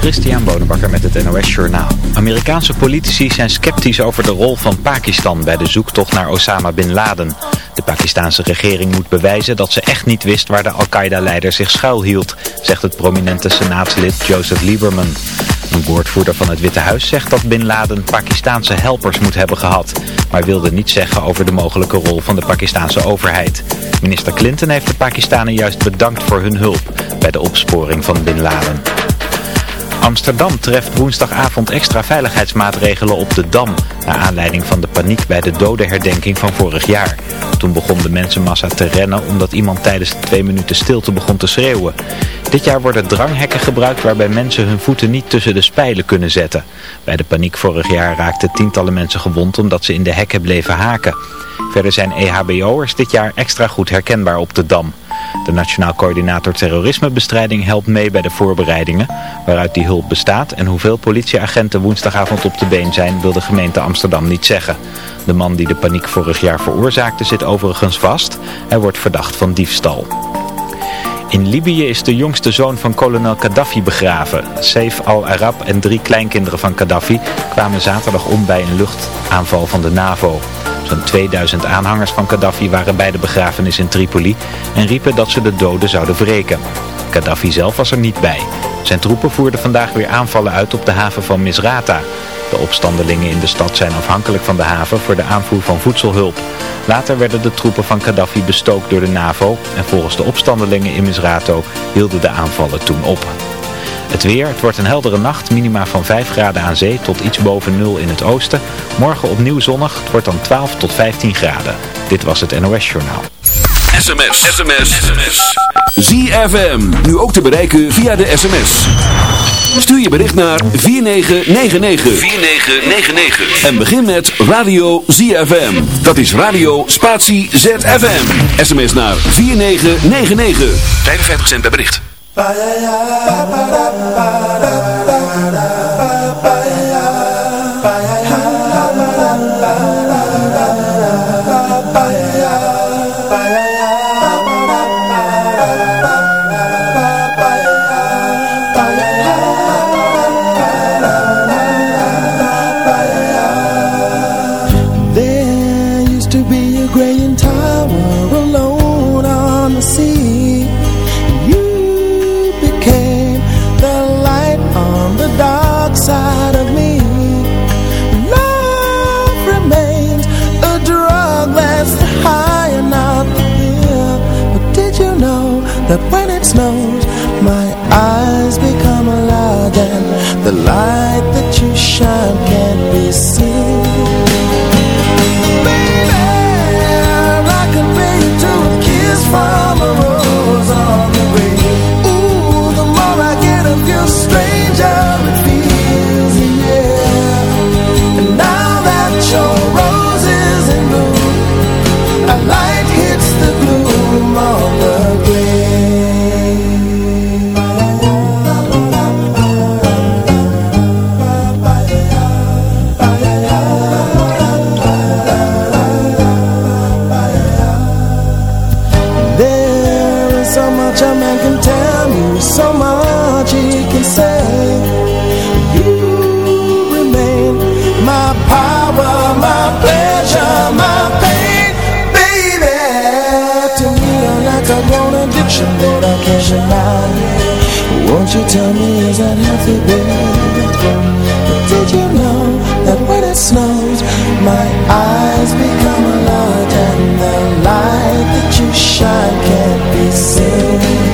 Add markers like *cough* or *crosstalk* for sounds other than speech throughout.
Christian Bonenbakker met het NOS Journaal. Amerikaanse politici zijn sceptisch over de rol van Pakistan bij de zoektocht naar Osama Bin Laden. De Pakistanse regering moet bewijzen dat ze echt niet wist waar de Al-Qaeda-leider zich schuilhield, zegt het prominente senaatslid Joseph Lieberman. Een woordvoerder van het Witte Huis zegt dat Bin Laden Pakistaanse helpers moet hebben gehad, maar wilde niets zeggen over de mogelijke rol van de Pakistanse overheid. Minister Clinton heeft de Pakistanen juist bedankt voor hun hulp bij de opsporing van Bin Laden. Amsterdam treft woensdagavond extra veiligheidsmaatregelen op de Dam. Naar aanleiding van de paniek bij de dodenherdenking van vorig jaar. Toen begon de mensenmassa te rennen omdat iemand tijdens de twee minuten stilte begon te schreeuwen. Dit jaar worden dranghekken gebruikt waarbij mensen hun voeten niet tussen de spijlen kunnen zetten. Bij de paniek vorig jaar raakten tientallen mensen gewond omdat ze in de hekken bleven haken. Verder zijn EHBO'ers dit jaar extra goed herkenbaar op de Dam. De Nationaal Coördinator Terrorismebestrijding helpt mee bij de voorbereidingen. Waaruit die hulp bestaat en hoeveel politieagenten woensdagavond op de been zijn wil de gemeente Amsterdam niet zeggen. De man die de paniek vorig jaar veroorzaakte zit overigens vast. Hij wordt verdacht van diefstal. In Libië is de jongste zoon van kolonel Gaddafi begraven. Saif al-Arab en drie kleinkinderen van Gaddafi kwamen zaterdag om bij een luchtaanval van de NAVO. Zo'n 2000 aanhangers van Gaddafi waren bij de begrafenis in Tripoli en riepen dat ze de doden zouden wreken. Gaddafi zelf was er niet bij. Zijn troepen voerden vandaag weer aanvallen uit op de haven van Misrata. De opstandelingen in de stad zijn afhankelijk van de haven voor de aanvoer van voedselhulp. Later werden de troepen van Gaddafi bestookt door de NAVO en volgens de opstandelingen in Misrato hielden de aanvallen toen op. Het weer, het wordt een heldere nacht, minima van 5 graden aan zee tot iets boven 0 in het oosten. Morgen opnieuw zonnig, het wordt dan 12 tot 15 graden. Dit was het NOS Journaal. SMS, sms, sms. ZFM, nu ook te bereiken via de sms. Stuur je bericht naar 4999. 4999. En begin met Radio ZFM. Dat is Radio Spatie ZFM. SMS naar 4999. 55 cent per bericht. Won't you tell me is that healthy, baby? Did you know that when it snows My eyes become a lot And the light that you shine can't be seen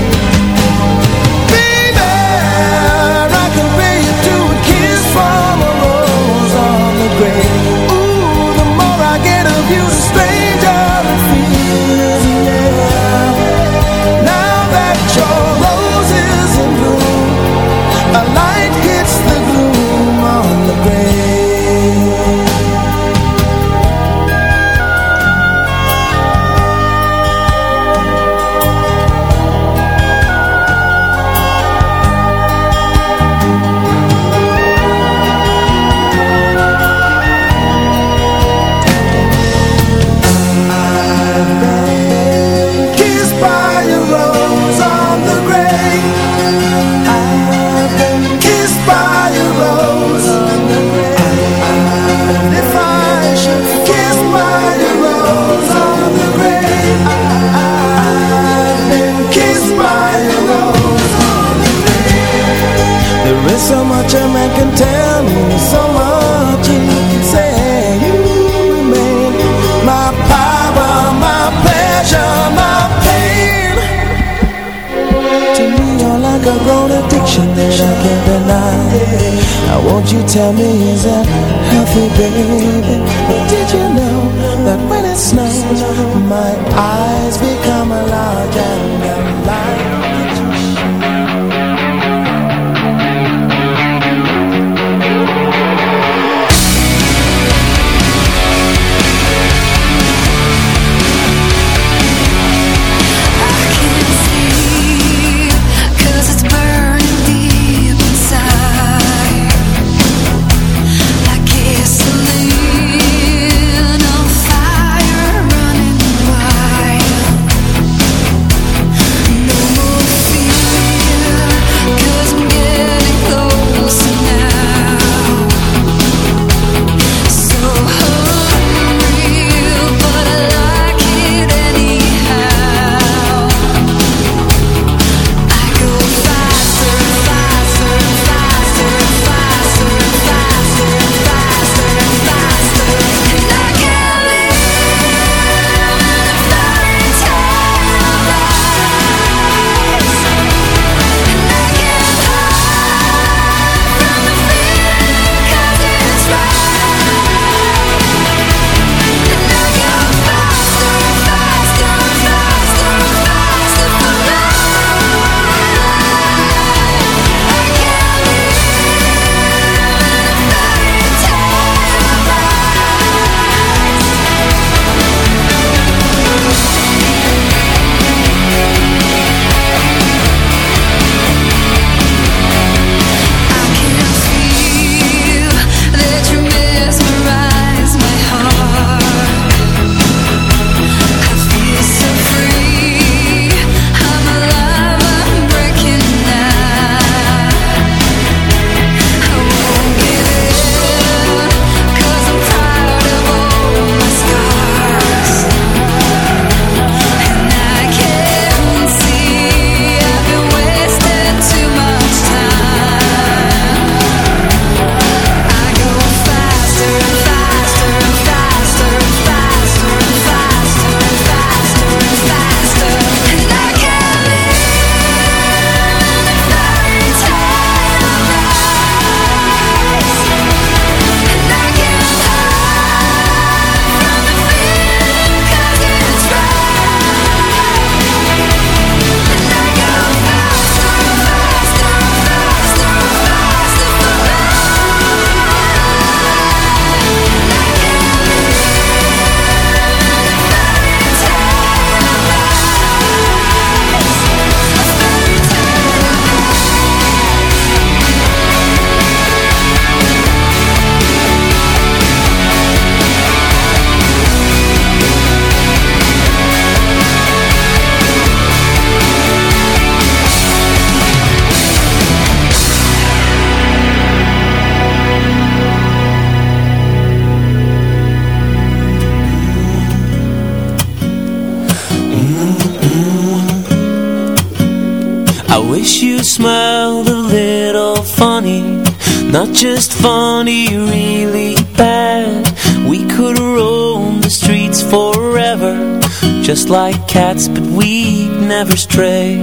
my really bad. We could roam the streets forever Just like cats, but we'd never stray.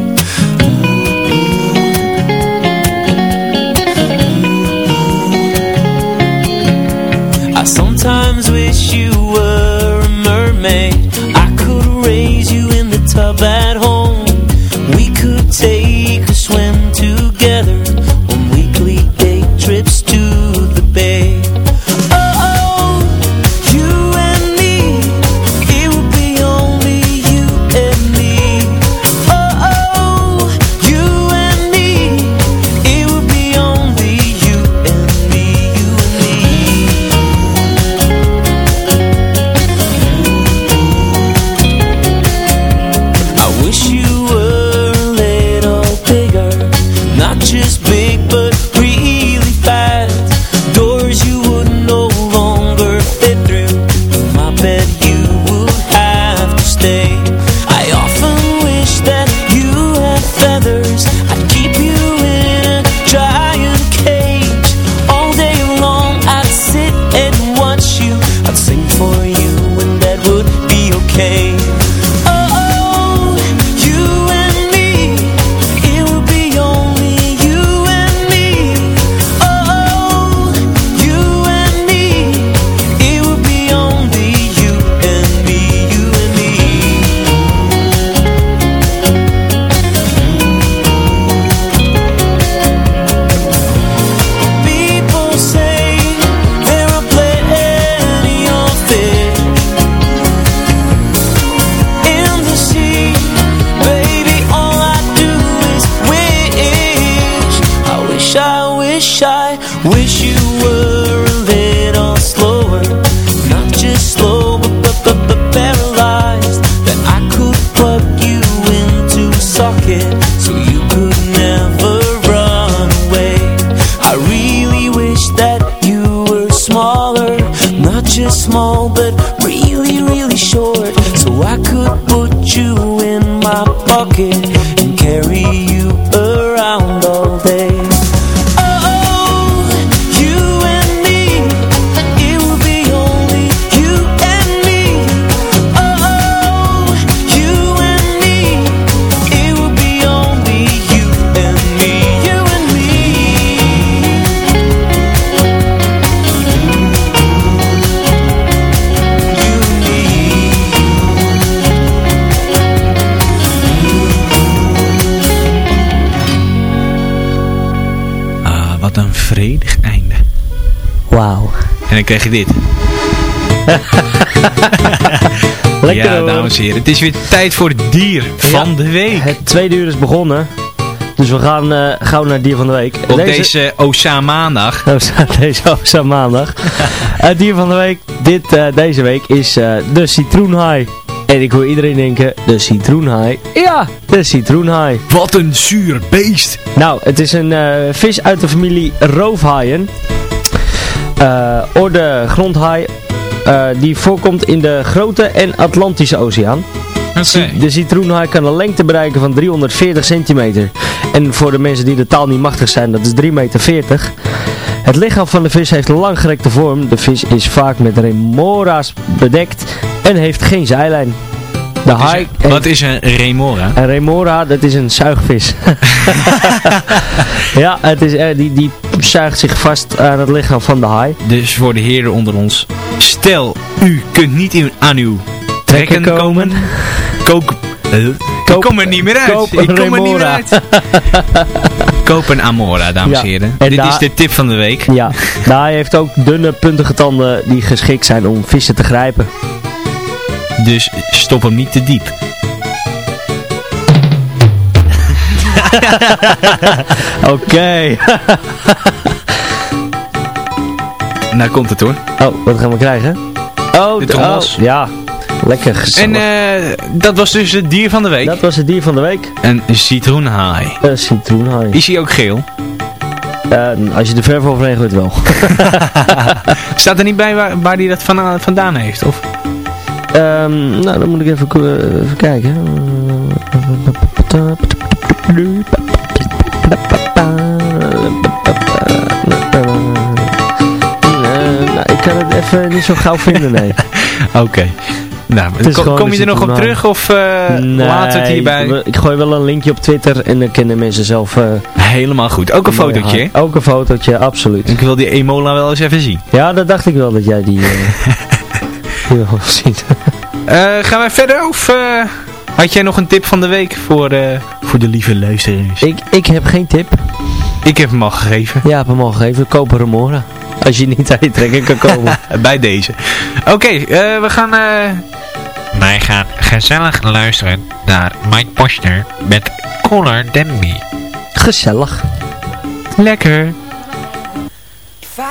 that you were smaller. Not just small but really, really short. So I could put you in my pocket. En dan krijg je dit. *laughs* Lekker ja, dames en heren. Het is weer tijd voor het dier van de week. Het tweede uur is begonnen. Dus we gaan uh, gauw naar het dier van de week. Op deze, deze Osa maandag. *laughs* deze Osa maandag. *laughs* het dier van de week dit, uh, deze week is uh, de citroenhaai. En ik hoor iedereen denken, de citroenhaai. Ja, de citroenhaai. Wat een zuur beest. Nou, het is een vis uit de familie roofhaaien. Uh, orde grondhaai uh, die voorkomt in de Grote en Atlantische Oceaan. Okay. De citroenhaai kan een lengte bereiken van 340 centimeter. En voor de mensen die de taal niet machtig zijn, dat is 3,40 meter. Het lichaam van de vis heeft een langgerekte vorm. De vis is vaak met remora's bedekt en heeft geen zijlijn. De haai wat is een remora? Een remora, dat is een zuigvis. *laughs* ja, het is, uh, die, die zuigt zich vast aan het lichaam van de haai. Dus voor de heren onder ons. Stel, u kunt niet in, aan uw trekken komen. Kook, koop, ik kom er niet meer uit. Koop ik kom remora. er niet meer uit. *laughs* koop een Amora, dames en heren. Dit is de tip van de week. Ja, de haai heeft ook dunne puntige tanden die geschikt zijn om vissen te grijpen. Dus stop hem niet te diep. *laughs* Oké. *laughs* nou komt het hoor. Oh, wat gaan we krijgen? Oh, de. Oh, ja, lekker gezellig. En uh, dat was dus het dier van de week. Dat was het dier van de week. Een citroenhaai. Een citroenhaai. Is hij ook geel? Uh, als je de verf overheen gooit wel. *laughs* Staat er niet bij waar, waar hij dat van, vandaan heeft? Of? Um, nou, dan moet ik even, uh, even kijken. Kan het even niet zo gauw vinden, nee. *laughs* Oké. Okay. Nou, kom, kom je er nog op terug of uh, nee, laat het hierbij? Ik, ik gooi wel een linkje op Twitter en dan kunnen mensen zelf... Uh, Helemaal goed. Ook een fotootje? Ook een fotootje, absoluut. Ik wil die Emola wel eens even zien. Ja, dat dacht ik wel dat jij die, uh, wil zien. gaan wij verder of... Had jij nog een tip van de week voor, voor de lieve luisteraars? Ik, ik heb geen tip. Ik heb hem al gegeven. Ja, heb hem al gegeven. Koop een remora. *laughs* Als je niet aan je trekken kan komen. *laughs* Bij deze. Oké, okay, uh, we gaan... Uh... Wij gaan gezellig luisteren naar Mike Posner met Cooler Than Me. Gezellig. Lekker.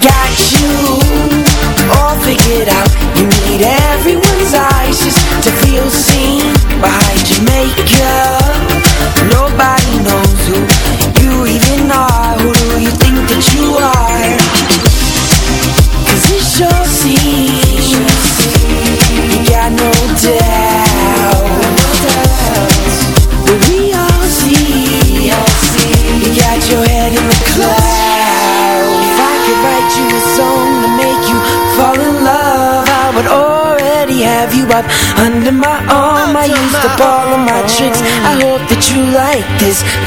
got you.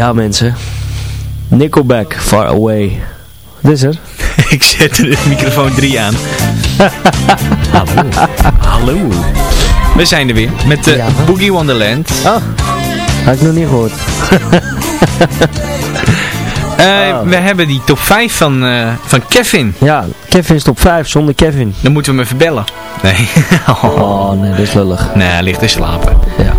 Ja mensen. Nickelback, Far Away. Wat is er? *laughs* ik zet de microfoon 3 aan. *laughs* Hallo. Hallo. We zijn er weer met de Ja. Boogie Wonderland. Oh, had ik nog niet gehoord. *laughs* Eh, Oh. We hebben die top 5 van, eh, van Kevin. Ja, Kevin is top 5 zonder Kevin. Dan moeten we hem even bellen. Nee. Oh nee, dat is lullig. Nee, hij ligt te slapen. Ja,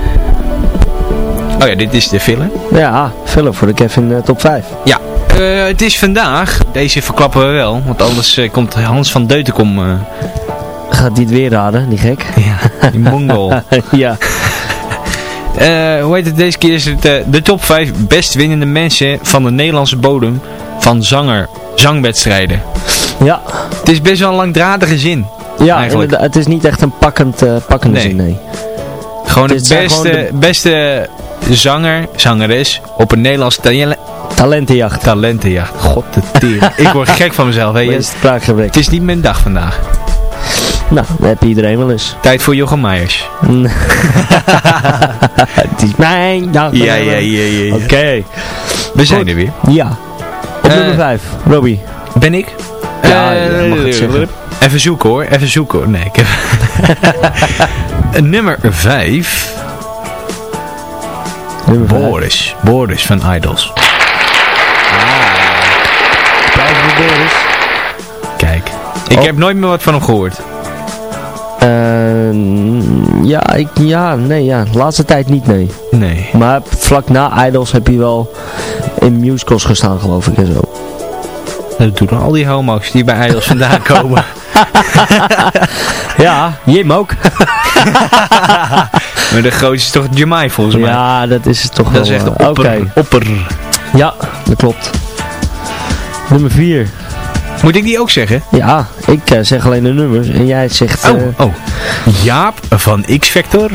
Oh ja, dit is de filler. ja vullen voor de Kevin eh, top 5. Ja, eh, het is vandaag. Deze verklappen we wel. Want anders eh, komt Hans van Deutenkom. eh Gaat die het weer raden, die gek? ja, die mongol. *laughs* ja. Hoe heet het? Deze keer is het de top 5 best winnende mensen van de Nederlandse bodem van zanger, zangwedstrijden. Ja, Het is best wel een langdradige zin. ja Eigenlijk. het is niet echt een pakkend, pakkende Nee. zin, nee. Gewoon het beste, de- beste zanger, zangeres op een Nederlands ta- Talentenjacht. talentenjacht. God de tering. *laughs* Ik word gek van mezelf. Hè. Wees spraakgebrek. Het is niet mijn dag vandaag. Nou, dat heb je iedereen wel eens. Tijd voor Jochem Meijers. *laughs* het is mijn dag. Ja, ja, ja, ja. ja. Oké. We zijn Goed. er weer. Ja. Op Eh, nummer 5, Robbie. Ben ik? Ja, het zeggen. Even zoeken hoor, even zoeken hoor. Nee, ik heb... *laughs* Nummer 5. Nummer 5. Boris. Boris van Idols. Prijs voor Boris. Kijk. Ik Oh. heb nooit meer wat van hem gehoord. Ehm, ja, ik, ja, nee, ja. Laatste tijd niet, nee. Nee. Maar vlak na Idols heb je wel in musicals gestaan, geloof ik, en zo. Dat doen al die homo's die bij Idols vandaan *laughs* komen. *laughs* Ja, Jim ook. *laughs* maar de grootste is toch Jamai volgens mij. ja, dat is het toch Dat is wel. echt een eh, opper. Oké, opper. ja, dat klopt. Nummer 4. Moet ik die ook zeggen? Ja, ik eh, zeg alleen de nummers en jij zegt... eh, Oh, oh. Jaap van X-Factor.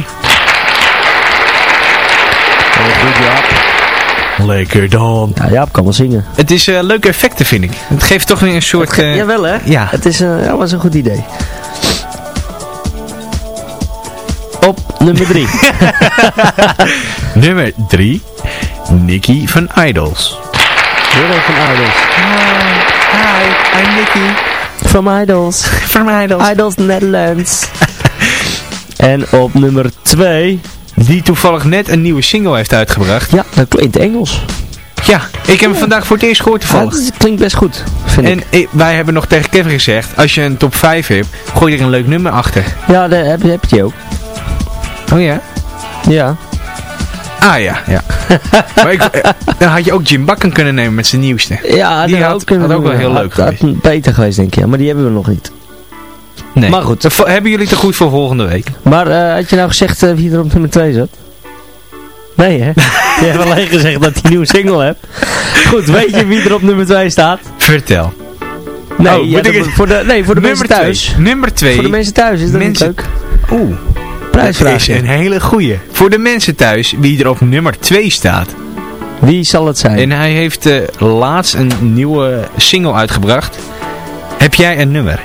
goed, Jaap. Lekker dan. Ja, Jaap kan wel zingen. Het is eh, leuke effecten vind ik. Het geeft toch weer een soort... eh, Jawel, hè? ja. Het is, eh, ja, was een goed idee. Op nummer 3. *laughs* *laughs* Nummer 3. Nicky van Idols. Weer van Idols. Hi, I'm Nicky From Idols. van Idols. Idols Netherlands. *laughs* en op nummer 2. Die toevallig net een nieuwe single heeft uitgebracht. Ja, dat klinkt Engels. Ja, ik heb hem vandaag voor het eerst gehoord Ja, toevallig. dat klinkt best goed, vind En ik. ik- wij hebben nog tegen Kevin gezegd, als je een top 5 hebt, gooi er een leuk nummer achter. Ja, daar heb, je- heb je ook. Oh ja? Ja. Ah ja, ja. *laughs* maar ik, eh, dan had je ook Jim Bakken kunnen nemen met zijn nieuwste. Ja, Die dat had- had ook we- wel heel had- leuk had geweest. beter geweest, denk ik. Ja, maar die hebben we nog niet. Nee. Maar goed. Hebben jullie het goed voor volgende week? Maar eh, had je nou gezegd eh, wie er op nummer 2 zat? Nee, hè? *laughs* je hebt alleen gezegd dat hij een nieuwe single hebt. Goed, weet je wie er op nummer 2 staat? Vertel. Nee, Oh, ja, ik voor de, nee voor de mensen thuis. twee. Nummer 2. Voor de mensen thuis is dat Mensen- leuk? Oeh, dat Prijsvraagje. is een hele goeie. Voor de mensen thuis, wie er op nummer 2 staat. Wie zal het zijn? En hij heeft eh, laatst een nieuwe single uitgebracht. Heb jij een nummer?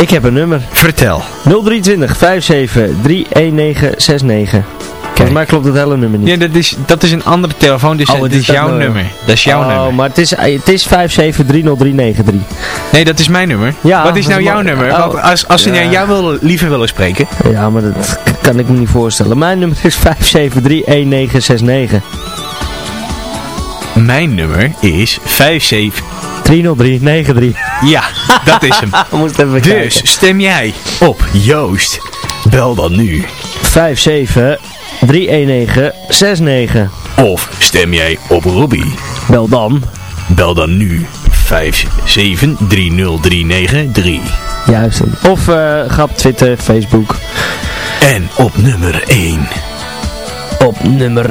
Ik heb een nummer. Vertel. 023 57 31969. Volgens mij klopt het hele nummer niet. Ja, dat is, dat is een andere telefoon, dus Oh, dat het is is dat jouw nummer. nummer. Dat is jouw oh, nummer. maar het is, het is 5730393. Nee, dat is mijn nummer. Ja, Wat is nou jouw nummer? oh. Want als, als ze Ja. jou willen, liever willen spreken. Ja, maar dat kan ik me niet voorstellen. Mijn nummer is 5731969. Mijn nummer is 57... 30393. Ja, dat is hem. *laughs* We moesten even Dus kijken. stem jij op Joost. Bel dan nu. 5731969. Of stem jij op Robbie. Bel dan. Bel dan nu 5730393. Juist. Of eh, ga op Twitter, Facebook. En op nummer 1. Op nummer...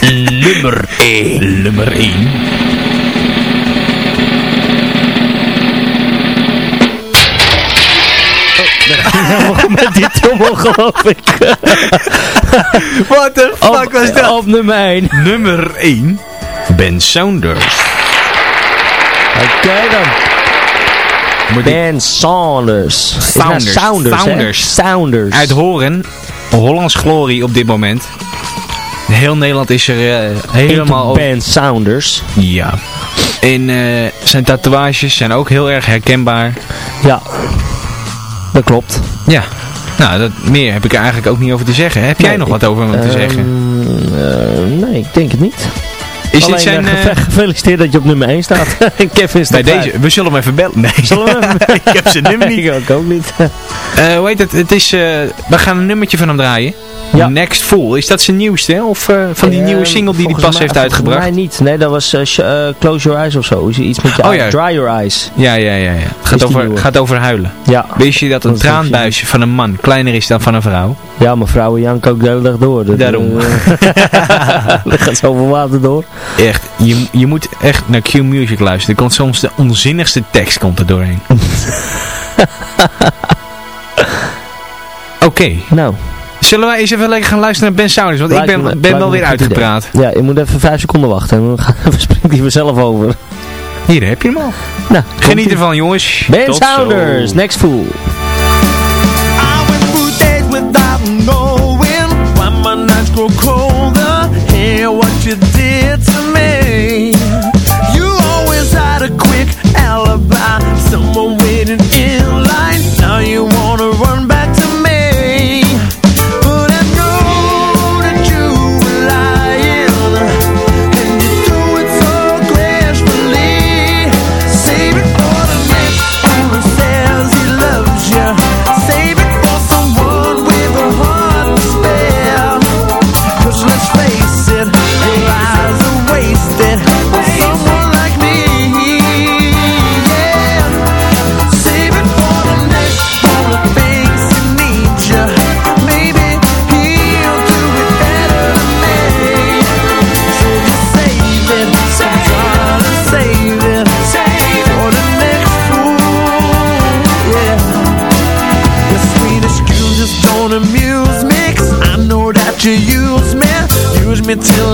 *laughs* nummer 1. Nummer 1. *laughs* Met die trommel geloof ik. *laughs* What the fuck op, was dat? Op nummer 1. Nummer 1. Ben Saunders. Oké dan. Moet ik Ben Saunders. Is nou Saunders. Saunders. Saunders. Saunders. uit Horen. Hollands glorie op dit moment. Heel Nederland is er eh, helemaal... Into Band Sounders. Ja. En eh, zijn tatoeages zijn ook heel erg herkenbaar. Ja, dat klopt. Ja. Nou, dat, meer heb ik er eigenlijk ook niet over te zeggen. Heb jij Nee, nog ik- wat over hem te zeggen? Ehm, eh, nee, ik denk het niet. Is dit zijn... eh, eh, gefe- gefeliciteerd dat je op nummer 1 staat. *laughs* Kevin staat bij deze... We zullen hem even bellen. Nee. Zullen we hem? *laughs* ik heb zijn nummer niet. *laughs* ik ook, ook niet. Eh, hoe heet het? Het is... we gaan een nummertje van hem draaien. Ja. Next Fool. Is dat zijn nieuwste? Of van die nieuwe single die hij pas mij- heeft uitgebracht? Mij niet. Nee, dat was Close Your Eyes of zo. Is Iets met je Oh, ja. Dry Your Eyes. Ja, ja, ja. ja. Gaat over, gaat over huilen. Ja. Wist je dat een Dat is een traanbuisje van een man kleiner is dan van een vrouw? Ja, maar vrouwen janken ook de hele dag door. Dat, Daarom. eh, *laughs* er gaat zoveel water door. Echt, je, je moet echt naar Q-Music luisteren. Er komt soms de onzinnigste tekst komt er doorheen. *laughs* Oké, Nou, zullen wij eens even lekker gaan luisteren naar Ben Sounders? Want ik ben, me- ben wel weer idee. uitgepraat. Ja, je moet even vijf seconden wachten. En *laughs* dan springt hij vanzelf over. Hier heb je hem al. Nou, Geniet ervan jongens. Ben Tot zo. Sounders, Next Fool. you do.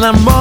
Me till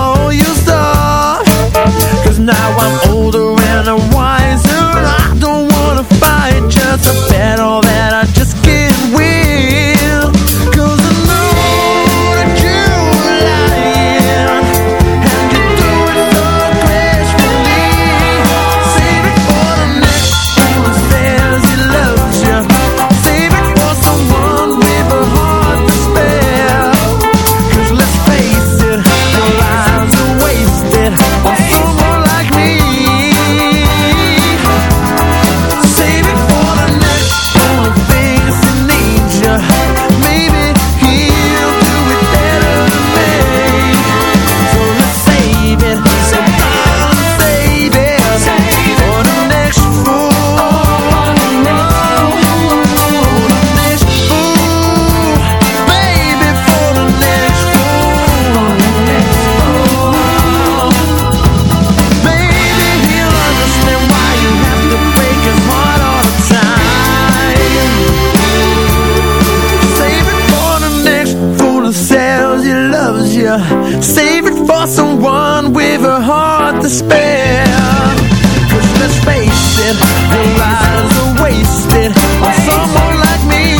Save it for someone with a heart to spare. Cause let's face it, your lives are wasted On someone like me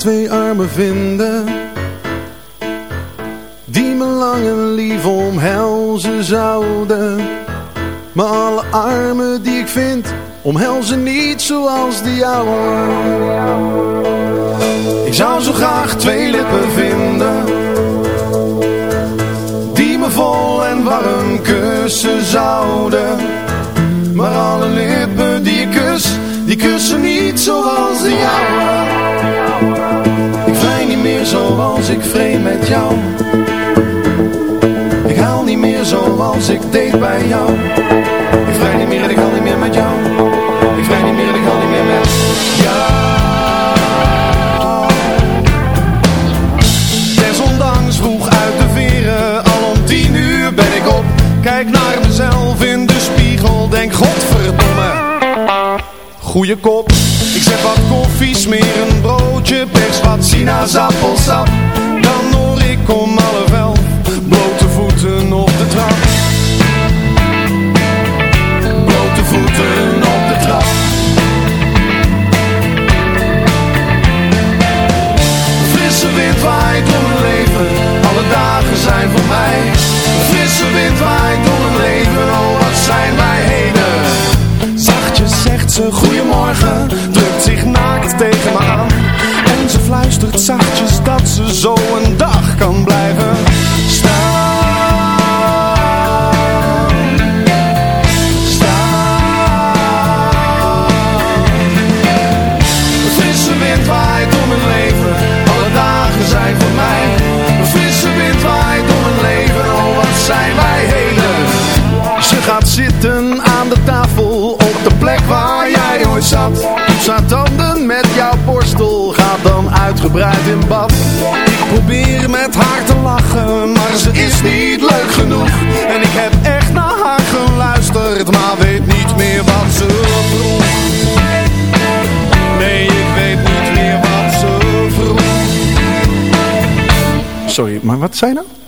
twee armen vinden. Die me lang en lief omhelzen zouden. Maar alle armen die ik vind Omhelzen niet zoals die jouwe. Ik zou zo graag twee lippen vinden. Die me vol en warm kussen zouden. Maar alle lippen die ik kus Die kussen niet zoals de jouwe zoals ik vreemd met jou. Ik haal niet meer zoals ik deed bij jou. Ik vrij niet meer en ik haal niet meer met jou. Ik vrij niet meer en ik haal niet meer met jou. Desondanks vroeg uit de veren Al om tien uur ben ik op. Kijk naar mezelf in de spiegel Denk godverdomme. Goeie kop. Ik zet wat koffie, smeer een broodje, pers wat sinaasappelsap wat zei je nou?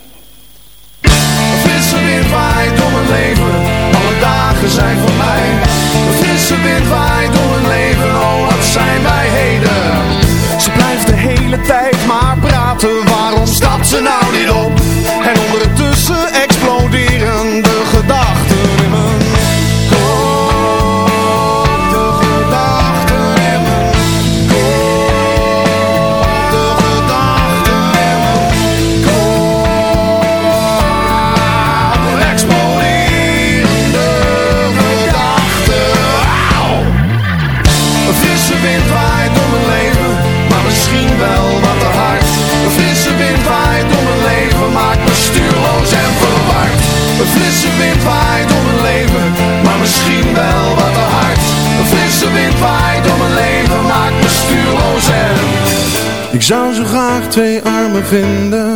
Ik zou zo graag twee armen vinden.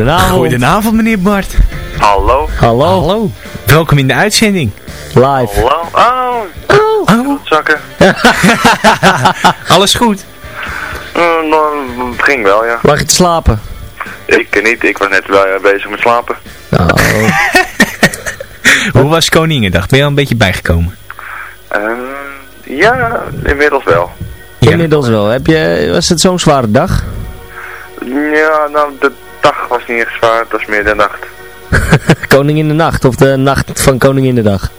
Goedenavond. Goedenavond meneer Bart. Hallo. Hallo. Hallo. Welkom in de uitzending. Live. Hallo. Oh. Oh. Zakken. *laughs* Alles goed? Uh, nou, het ging wel, ja. Lag je te slapen? Ik niet, ik was net wel uh, bezig met slapen. Oh. *laughs* Hoe was Koningendag? Ben je al een beetje bijgekomen? Uh, ja, inmiddels wel. Ja. Inmiddels wel. Heb je, was het zo'n zware dag? Ja, nou, de dag was niet echt zwaar, het was meer de nacht. *laughs* Koning in de nacht of de nacht van Koning in de dag?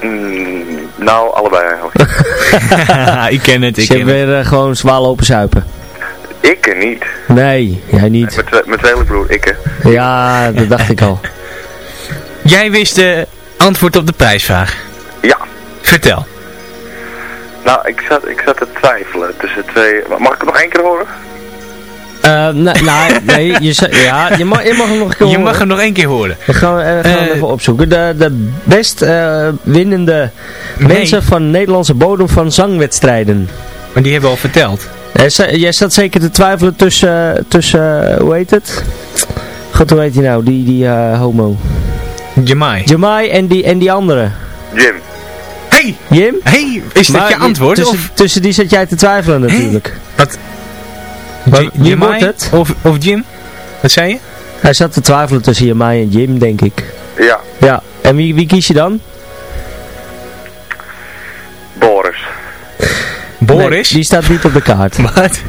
Mm, nou, allebei eigenlijk. *laughs* ik ken het, ik je ken weer eh, gewoon zwaar lopen zuipen. ik niet. Nee, jij niet. Met, met tweede broer, ik. Ja, dat dacht ik al. *laughs* Jij wist de antwoord op de prijsvraag. Ja. Vertel. Nou, ik zat, ik zat te twijfelen tussen twee... Mag ik het nog één keer horen? Eh, nee, nou, nee, je, ja, je, mag, je mag hem nog een keer Je horen. mag hem nog één keer horen. We gaan, eh, gaan we Eh, even opzoeken. De, de best eh, winnende Nee. mensen van Nederlandse bodem van zangwedstrijden. Maar die hebben we al verteld. Jij zat zeker te twijfelen tussen, tussen hoe heet het? God, hoe heet hij nou? Die, die eh, homo. Jamai. Jamai en die, en die andere. Jim. Hey! Jim? Hey! Is dat Maar je antwoord? Tussen, Of tussen die zat jij te twijfelen natuurlijk. wat? Wie Jamai wordt het? Of, of Jim? Wat zei je? Hij zat te twijfelen tussen Jamai en Jim, denk ik. Ja, Ja. En wie, wie kies je dan? Boris. Boris? Nee, die staat niet op de kaart. *laughs* Wat?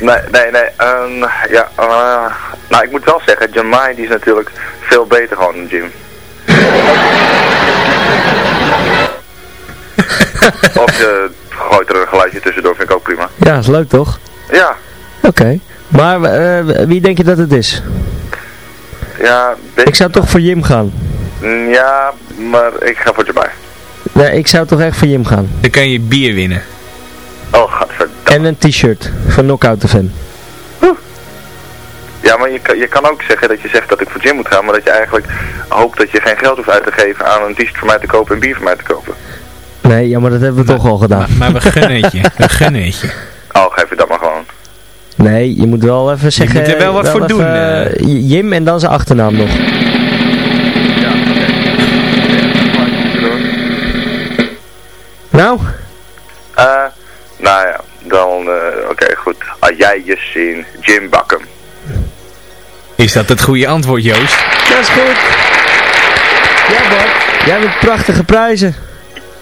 Nee, nee, nee. ehm, ja, eh, nou, ik moet wel zeggen, Jamai die is natuurlijk veel beter gewoon dan Jim. *laughs* of je gooit er een geluidje tussendoor, vind ik ook prima. Ja, is leuk toch? Ja, Oké. Maar eh, wie denk je dat het is? ja, Ik zou toch voor Jim gaan. Mm, ja, maar ik ga voor Jamai. Nee, ik zou toch echt voor Jim gaan. Dan kan je bier winnen. Oh, gadverdamme. En een t-shirt van Knockout de Fan. Ja, maar je, kan- je kan ook zeggen dat je zegt dat ik voor gym moet gaan, maar dat je eigenlijk hoopt dat je geen geld hoeft uit te geven aan een t-shirt voor mij te kopen en bier voor mij te kopen. Nee, ja, maar dat hebben we toch al gedaan. Maar, maar we gunnen het je. We gunnen het je. Oh, geef je dat maar. Nee, je moet wel even zeggen... moet er wel wat voor even, doen, eh, Jim en dan zijn achternaam nog. Ja, Nou, Eh, nou ja, dan, eh, oké, goed. Als jij je zien, Jim Bakken. Is dat het goede antwoord, Joost? dat is goed. Ja, Bart. Jij hebt prachtige prijzen.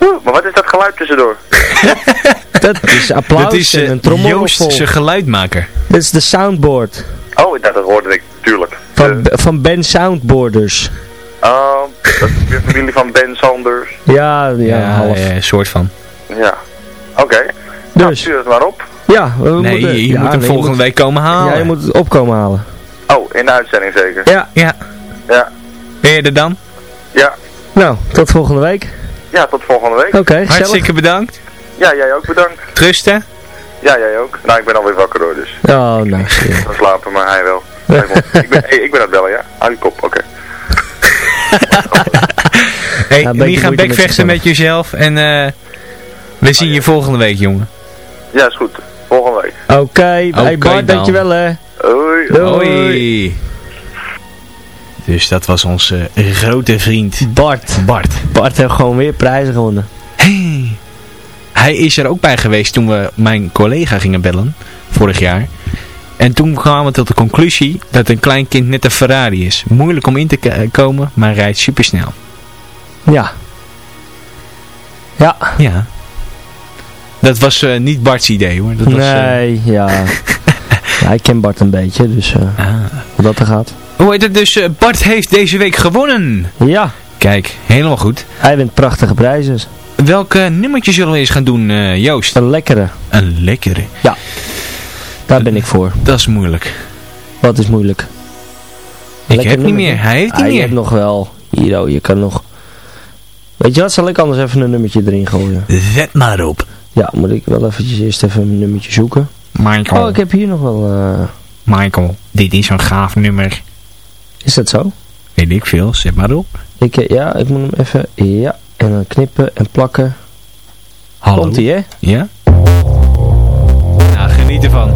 Oeh, maar wat is dat geluid tussendoor? *laughs* Dat is applaus Dat is en eh, een trommelroffel. Joost, zijn geluidmaker. Dat is de soundboard. Oh, dat, dat hoorde ik, tuurlijk. Van, De- van Ben Soundboarders. oh, dat is weer familie van Ben Sanders. Ja, ja, half. eh, soort van. Ja. Oké. Nou, Dus, stuur het maar op. ja, we Nee, moeten... je ja, moet hem nee, volgende je week komen halen. Ja, je moet het opkomen halen. Oh, in de uitzending zeker. Ja, Ja, Ja. ben je er dan? Ja. nou, tot volgende week. Ja, tot volgende week. Oké. Hartstikke bedankt. Ja, jij ook bedankt. Trusten. Ja, jij ook. Nou, ik ben alweer wakker hoor, dus. Oh, nice. Ik ga slapen, maar hij wel. *laughs* ik, ben, hey, ik ben aan het bellen, ja? Hou die kop, oké. *laughs* Hey, niet beetje gaan met bekvechten met jezelf. En eh, we zien je volgende week, jongen. Ja, is goed. Volgende week. Oké, hey Oké Bart, dan. dankjewel hè. Hoi. Doei. Hoi. Dus dat was onze grote vriend Bart. Bart. Bart heeft gewoon weer prijzen gewonnen. Hey. Hij is er ook bij geweest toen we mijn collega gingen bellen, vorig jaar. En toen kwamen we tot de conclusie dat een klein kind net een Ferrari is. Moeilijk om in te komen, maar rijdt supersnel. Ja. Ja. Ja. Dat was eh, niet Bart's idee hoor. Dat was, eh, nee, ja. *laughs* ja. Ik ken Bart een beetje, dus eh ah. hoe dat er gaat. Hoe heet het dus? Bart heeft deze week gewonnen. Ja, Kijk, helemaal goed. hij wint prachtige prijzen. Welke nummertje zullen we eens gaan doen, eh, Joost? Een lekkere. Een lekkere. Daar ben ik voor. Dat is moeilijk. Wat is moeilijk? Ik heb niet meer. Hij heeft Ah, niet je meer. hebt nog wel. Hier, oh, je kan nog... Weet je wat, zal ik anders even een nummertje erin gooien? Zet maar op. Ja, moet ik wel eventjes eerst even een nummertje zoeken. Michael. Oh, ik heb hier nog wel... eh, Michael, dit is zo'n gaaf nummer. Is dat zo? Weet ik veel, zet maar op. Ik, eh, ja, ik moet hem even... Ja, en dan knippen en plakken. Hallo. Komt ie, hè? Ja? Nou, geniet ervan.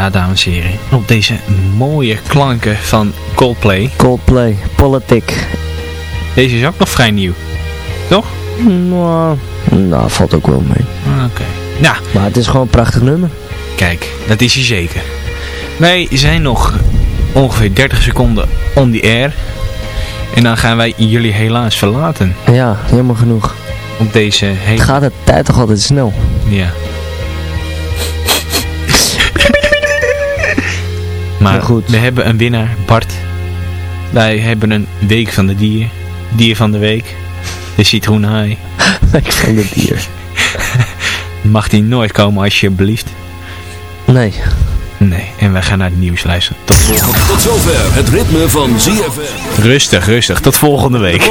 Ja, dames en heren. Op deze mooie klanken van Coldplay. Coldplay, Politic. Deze is ook nog vrij nieuw. Toch? Nou, nou, valt ook wel mee. Oké. Nou, Maar het is gewoon een prachtig nummer. kijk. Dat is hij zeker. Wij zijn nog ongeveer 30 seconden on the air. En dan gaan wij jullie helaas verlaten. Ja, jammer genoeg. Op deze hele... Het gaat de tijd toch altijd snel. Ja. Maar Maar goed. we hebben een winnaar, Bart. Wij hebben een week van de dier. Dier van de week. De citroenhaai. Ik *laughs* vind het dier. *laughs* Mag die nooit komen alsjeblieft? Nee. Nee, en wij gaan naar het nieuws luisteren. Tot volgende Tot zover het ritme van ZFM. Rustig, rustig. Tot volgende week. *laughs*